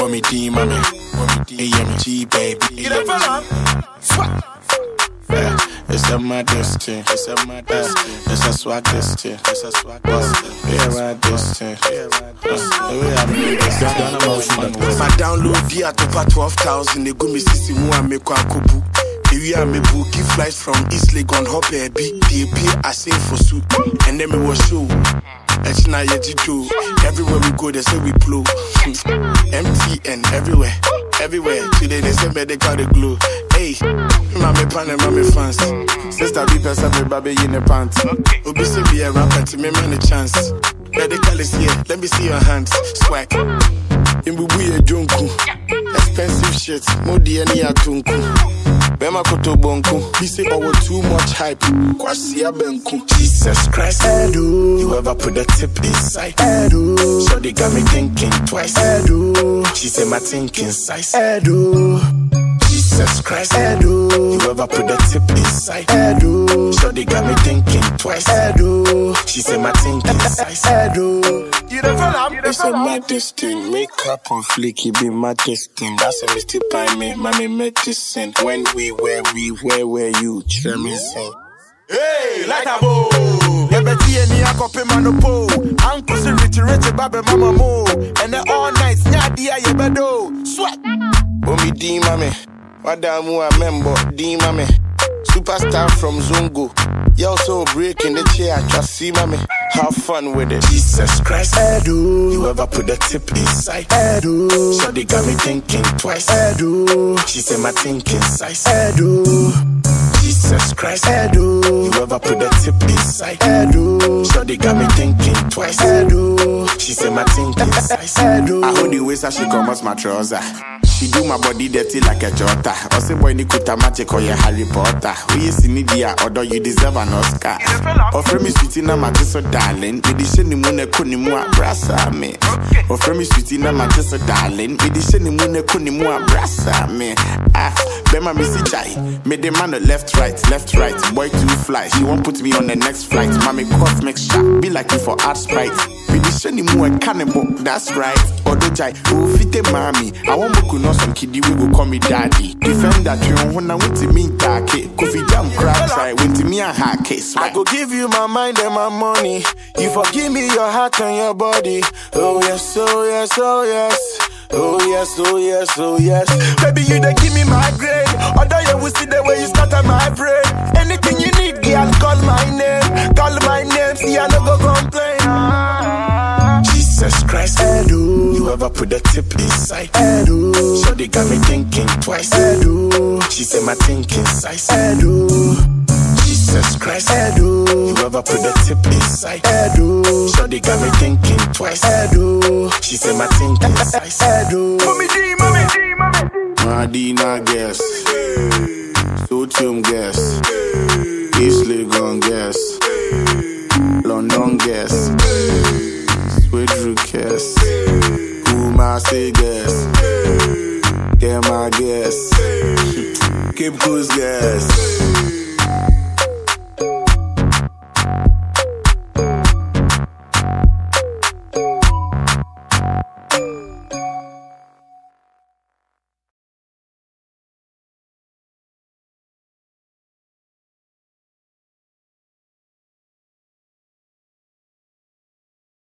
Mommy D, mommy. AMG, baby. Swat. Yeah, it's a my destiny. It's a my destiny. It's a swag destiny. It's a swag destiny. Yeah, right destiny. Yeah, the way I this. Ghana motion. My download di atopa 12,000 egu mi sisi mu a mekɔ akɔbu ewi a mebu give flight from east legon hɔ baabi deɛ pie asɛe fo so ɛnɛ mewɔ show ɛkyi na yɛgye dwo everywhere we go they say we blow hmm. mtn everywhere everywhere. Today they say Medikal the glow hey mame pan and mame fans. Sister bi pɛ sɛ meba bɛyi ne pant obi bi yɛ rapper nti mema ne chance Medikal is here let me see your hands. Swag. In Mbubu ye jonku Expensive shit Modi any atunku Bema koto bonku He say oh too much hype. Kwasi abenku Jesus Christ. Edu. You ever put the tip inside? Edu. So they got me thinking twice. Edu. She say my thinking size. Edu Jesus Christ Edu You ever put the tip inside Edu So they got me thinking twice Edu She say my thinking size Edu You the fella It's a medicine, makeup on fleek, it be my destiny. That's a mistake by me, mommy medicine. When we were, we were, where you, cheer oh. me sing. Hey, like a bow. Yebeti eni akope manopo. Uncle si rich rich babe mama mo. And then all night nyadi ya yebedo. Sweat. Omi D mame, wadamu a member D mame. Superstar from Zungo. Yo, so breaking the chair, just see mame. Have fun with it. Jesus Christ, Edu. You ever put the tip inside? Edu. So they got me thinking twice. Edu. She said my thinking size. Edu. Jesus Christ, Edu. You ever put the tip inside? Edu. So they got me thinking twice. Edu. She said my size. I hold the waist as she comes my trouser. She do my body dirty like a jota. Also boy ni kuta magic or your Harry Potter. We is in India, although you deserve an Oscar. Offer me sweetie na my so darling. Me di sheni mune kuni mu abrasa me. Offer me sweetie na my so darling. Me di sheni mune kuni mu abrasa me. Ah, bema me si chai. Me the man left right, left right. Boy too fly. She won't put me on the next flight. Mommy cough make sharp. Be like you for art sprite. Me di sheni mu a cannibal. That's right. Odo chai. Oh fite mami. I want boku no some kiddie we go call me daddy. Defend that you when I went to me take Kofi jam crack right. Went to me a hack case. I go give you my mind and my money. You forgive me your heart and your body. Oh yes, oh yes, oh yes. Oh yes, oh yes, oh yes. Baby, you dey give me my grade. Although you will see the way you Jesus Christ, Edu. You ever put the tip inside? Edu. So they got me thinking twice. Edu. She said my thinking size. Edu. Jesus Christ, Edu. You ever put the tip inside? Edu. So they got me thinking twice. Edu. She said my thinking size. Edu. Mommy D, mommy D, mommy D. Madina guess. Sotium guess. Swedru guess. Kumasi guess. Dema guess. Cape Coast guess.